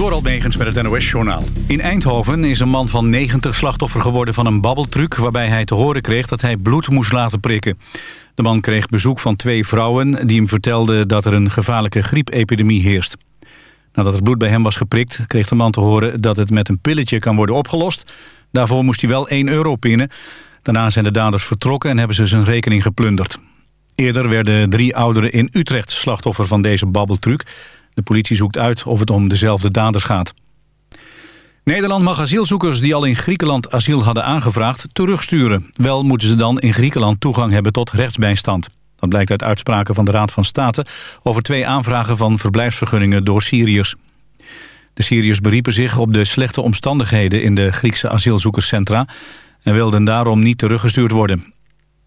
Door Megens met het NOS-journaal. In Eindhoven is een man van 90 slachtoffer geworden van een babbeltruc... waarbij hij te horen kreeg dat hij bloed moest laten prikken. De man kreeg bezoek van twee vrouwen die hem vertelden... dat er een gevaarlijke griepepidemie heerst. Nadat het bloed bij hem was geprikt, kreeg de man te horen... dat het met een pilletje kan worden opgelost. Daarvoor moest hij wel 1 euro pinnen. Daarna zijn de daders vertrokken en hebben ze zijn rekening geplunderd. Eerder werden drie ouderen in Utrecht slachtoffer van deze babbeltruc... De politie zoekt uit of het om dezelfde daders gaat. Nederland mag asielzoekers die al in Griekenland asiel hadden aangevraagd terugsturen. Wel moeten ze dan in Griekenland toegang hebben tot rechtsbijstand. Dat blijkt uit uitspraken van de Raad van State over twee aanvragen van verblijfsvergunningen door Syriërs. De Syriërs beriepen zich op de slechte omstandigheden in de Griekse asielzoekerscentra en wilden daarom niet teruggestuurd worden.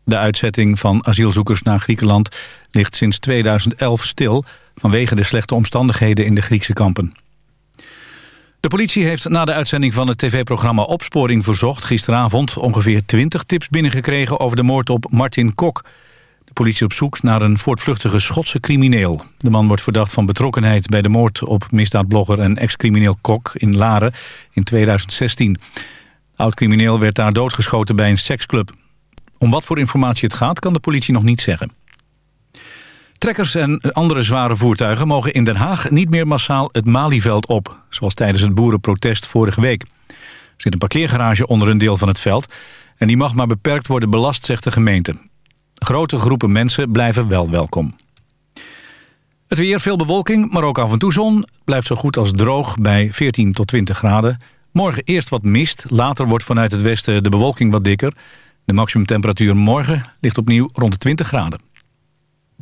De uitzetting van asielzoekers naar Griekenland ligt sinds 2011 stil vanwege de slechte omstandigheden in de Griekse kampen. De politie heeft na de uitzending van het tv-programma Opsporing Verzocht... gisteravond ongeveer 20 tips binnengekregen over de moord op Martin Kok. De politie op zoek naar een voortvluchtige Schotse crimineel. De man wordt verdacht van betrokkenheid bij de moord op misdaadblogger... en ex-crimineel Kok in Laren in 2016. De oud-crimineel werd daar doodgeschoten bij een seksclub. Om wat voor informatie het gaat kan de politie nog niet zeggen. Trekkers en andere zware voertuigen mogen in Den Haag niet meer massaal het Malieveld op, zoals tijdens het boerenprotest vorige week. Er zit een parkeergarage onder een deel van het veld en die mag maar beperkt worden belast, zegt de gemeente. Grote groepen mensen blijven wel welkom. Het weer, veel bewolking, maar ook af en toe zon. Blijft zo goed als droog bij 14 tot 20 graden. Morgen eerst wat mist, later wordt vanuit het westen de bewolking wat dikker. De maximumtemperatuur morgen ligt opnieuw rond de 20 graden.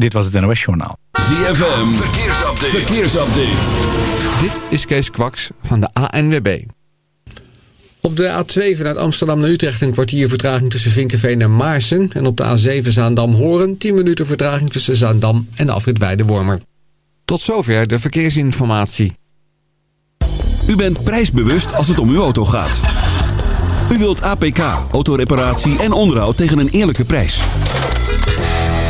Dit was het NOS Journaal. ZFM, verkeersupdate. verkeersupdate. Dit is Kees Kwaks van de ANWB. Op de A2 vanuit Amsterdam naar Utrecht een kwartier vertraging tussen Vinkenveen en Maarsen. En op de A7 Zaandam-Horen 10 minuten vertraging tussen Zaandam en de afrit Weidewormer. Tot zover de verkeersinformatie. U bent prijsbewust als het om uw auto gaat. U wilt APK, autoreparatie en onderhoud tegen een eerlijke prijs.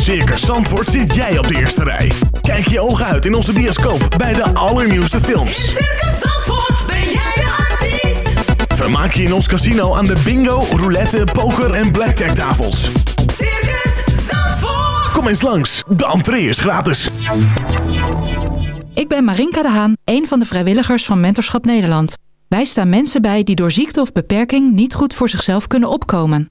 Circus Zandvoort zit jij op de eerste rij. Kijk je ogen uit in onze bioscoop bij de allernieuwste films. In Circus Zandvoort ben jij de artiest. Vermaak je in ons casino aan de bingo, roulette, poker en blackjack tafels. Circus Zandvoort. Kom eens langs, de entree is gratis. Ik ben Marinka de Haan, een van de vrijwilligers van Mentorschap Nederland. Wij staan mensen bij die door ziekte of beperking niet goed voor zichzelf kunnen opkomen.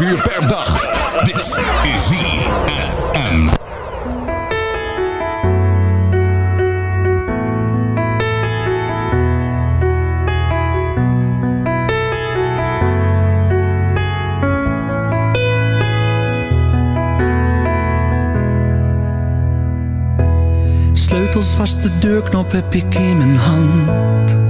uur per dag. Dit is ZFM. Sleutels vast de deurknop heb ik in mijn hand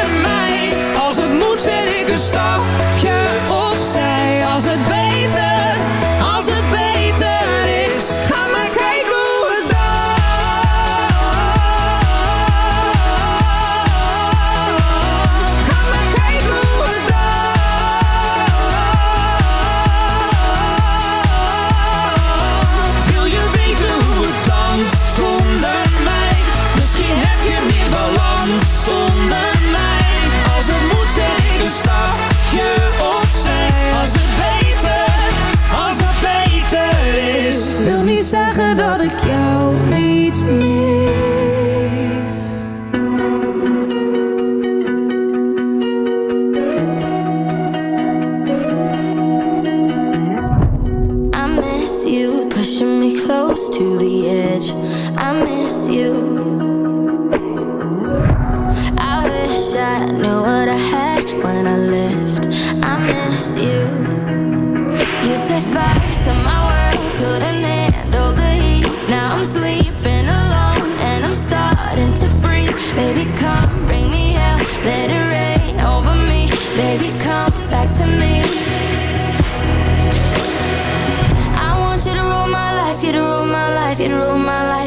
zet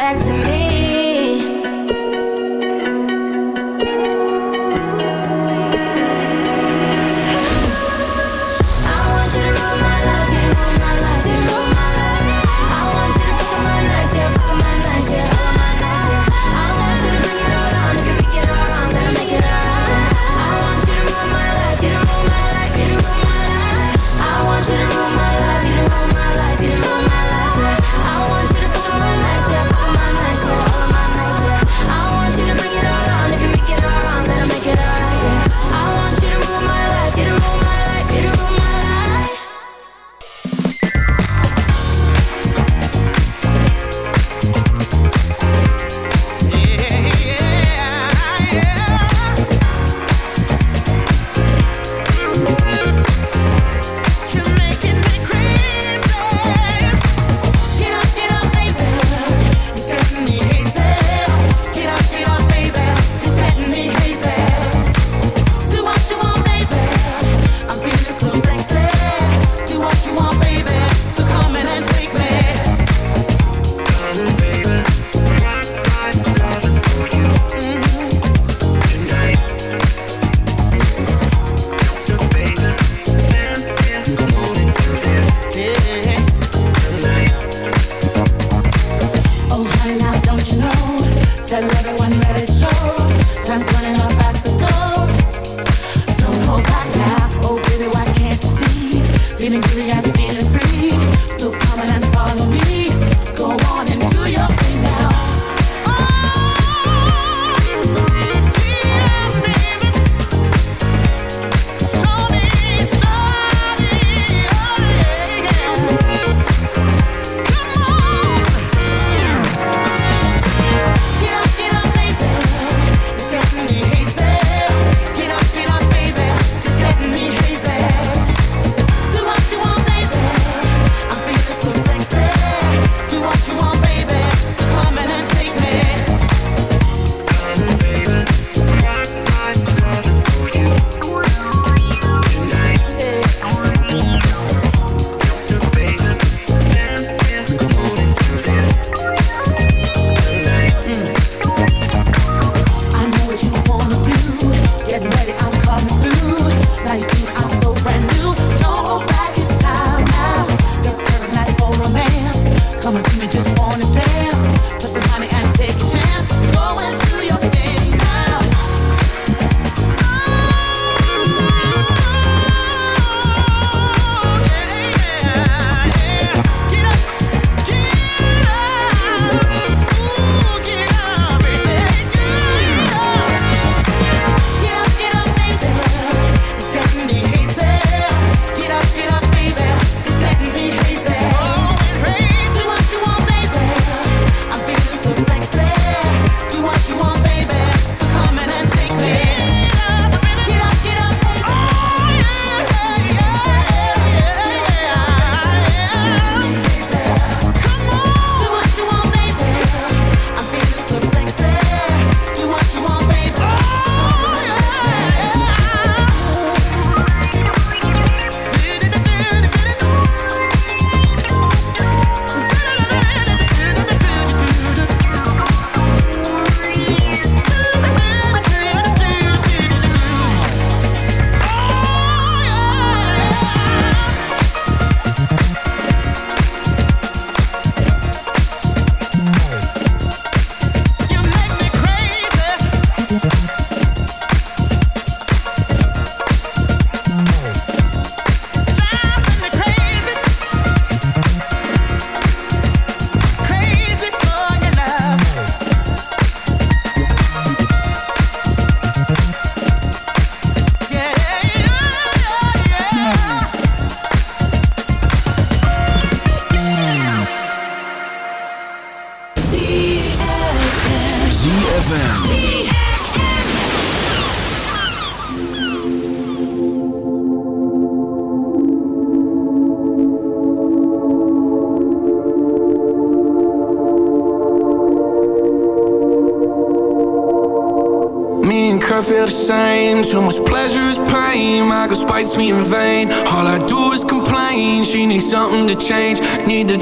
back to me.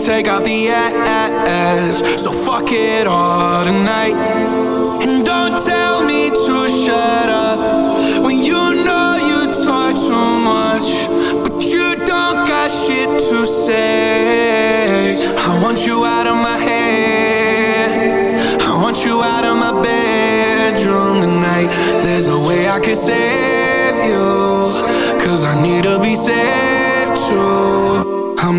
take off the ass. So fuck it all tonight.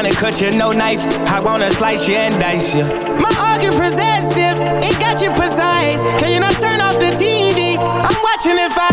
trying to cut you, no knife. I wanna slice you and dice you. My argument possessive, it got you precise. Can you not turn off the TV? I'm watching it fire.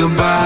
goodbye.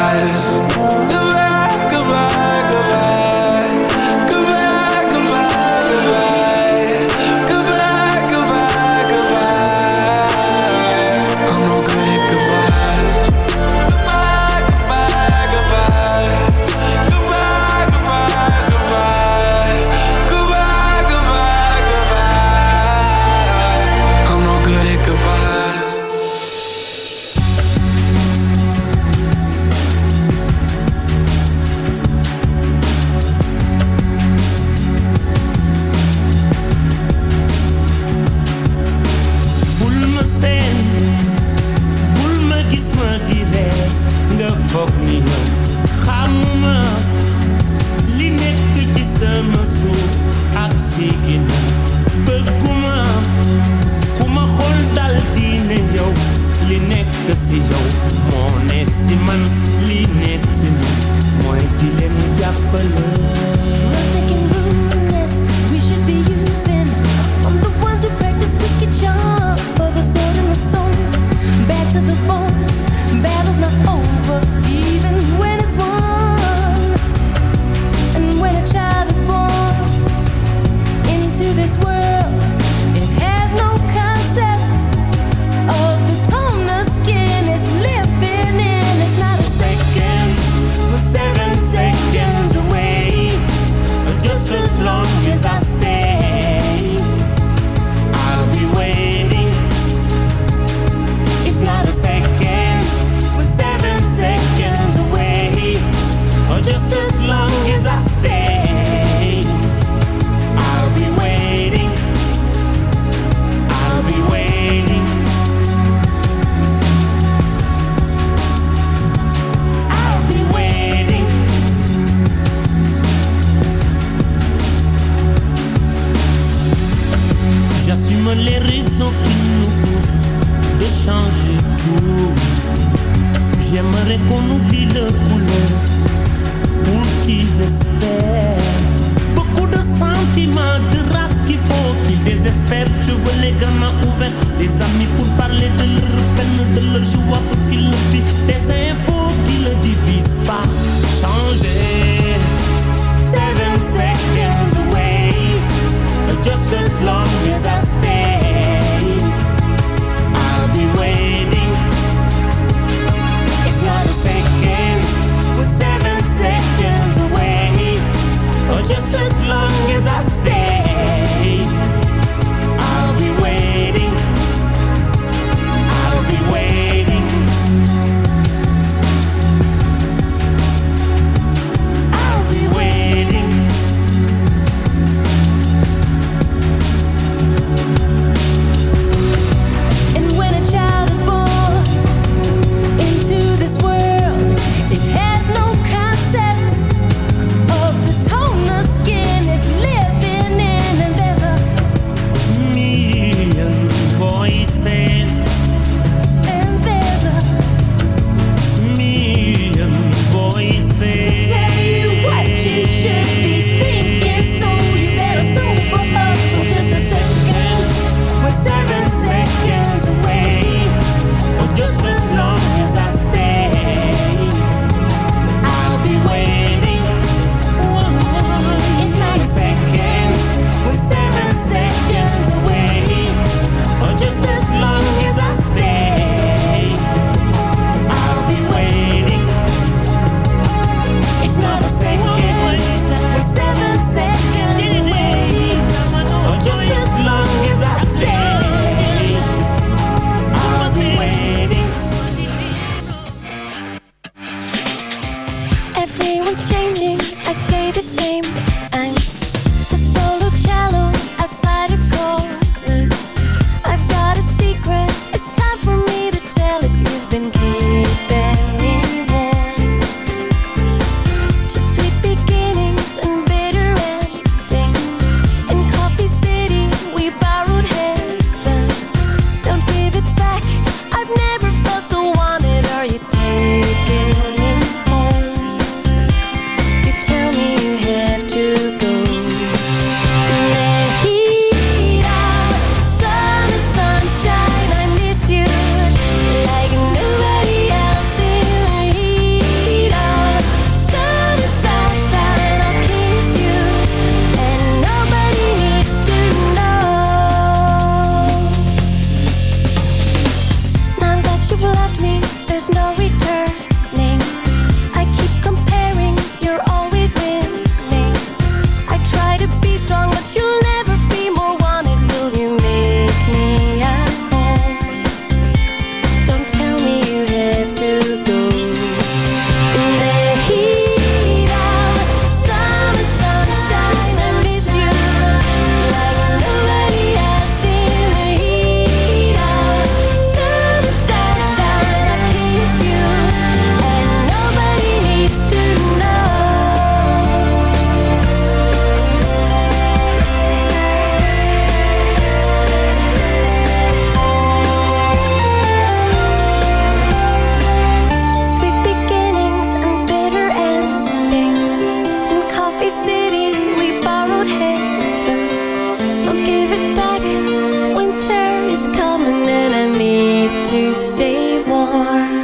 I need to stay warm.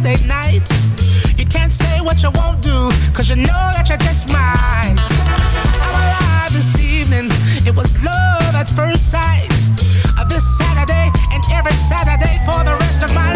Saturday night. You can't say what you won't do, cause you know that you're just mine. I'm alive this evening, it was love at first sight. This Saturday and every Saturday for the rest of my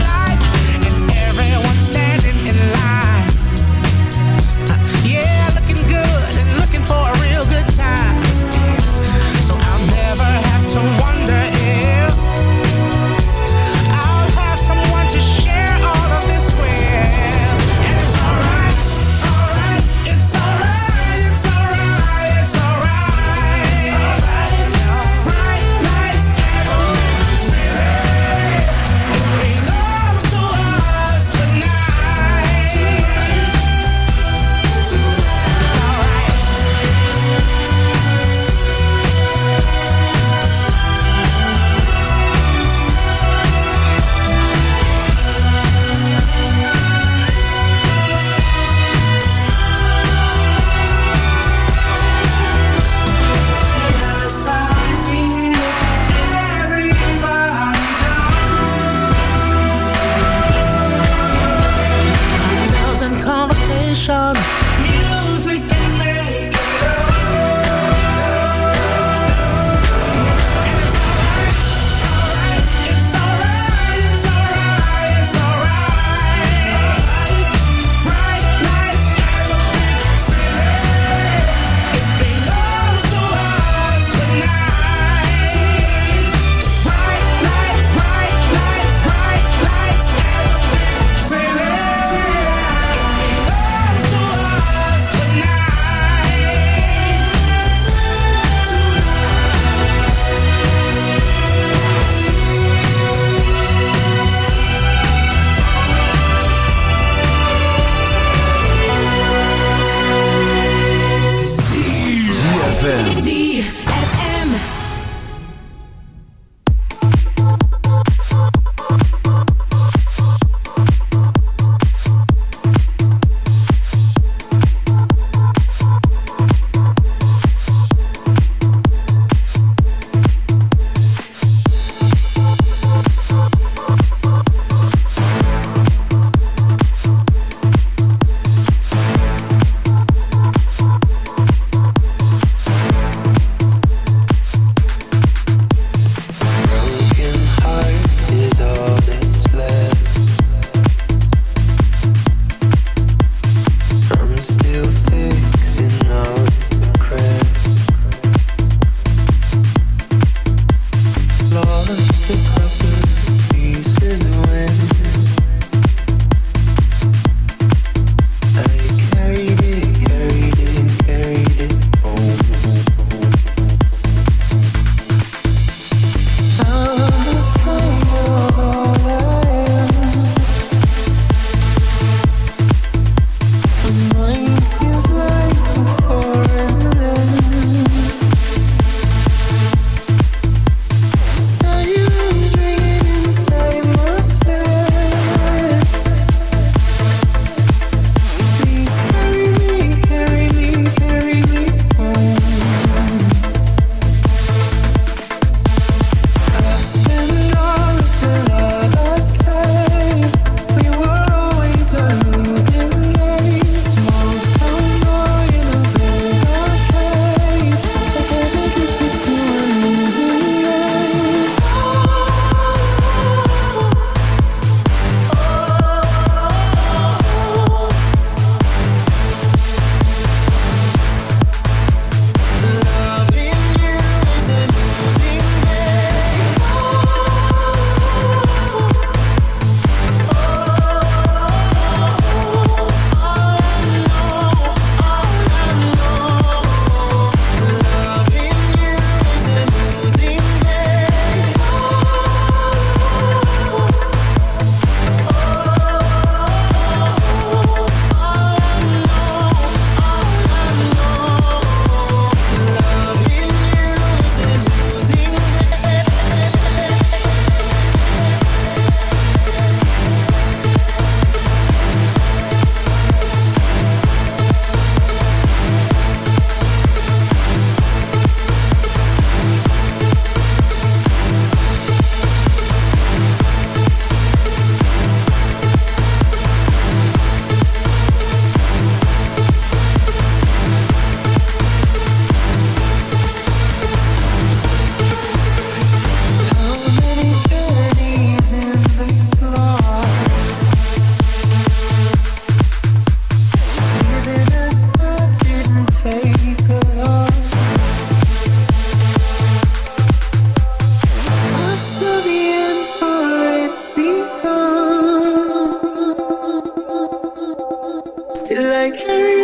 like.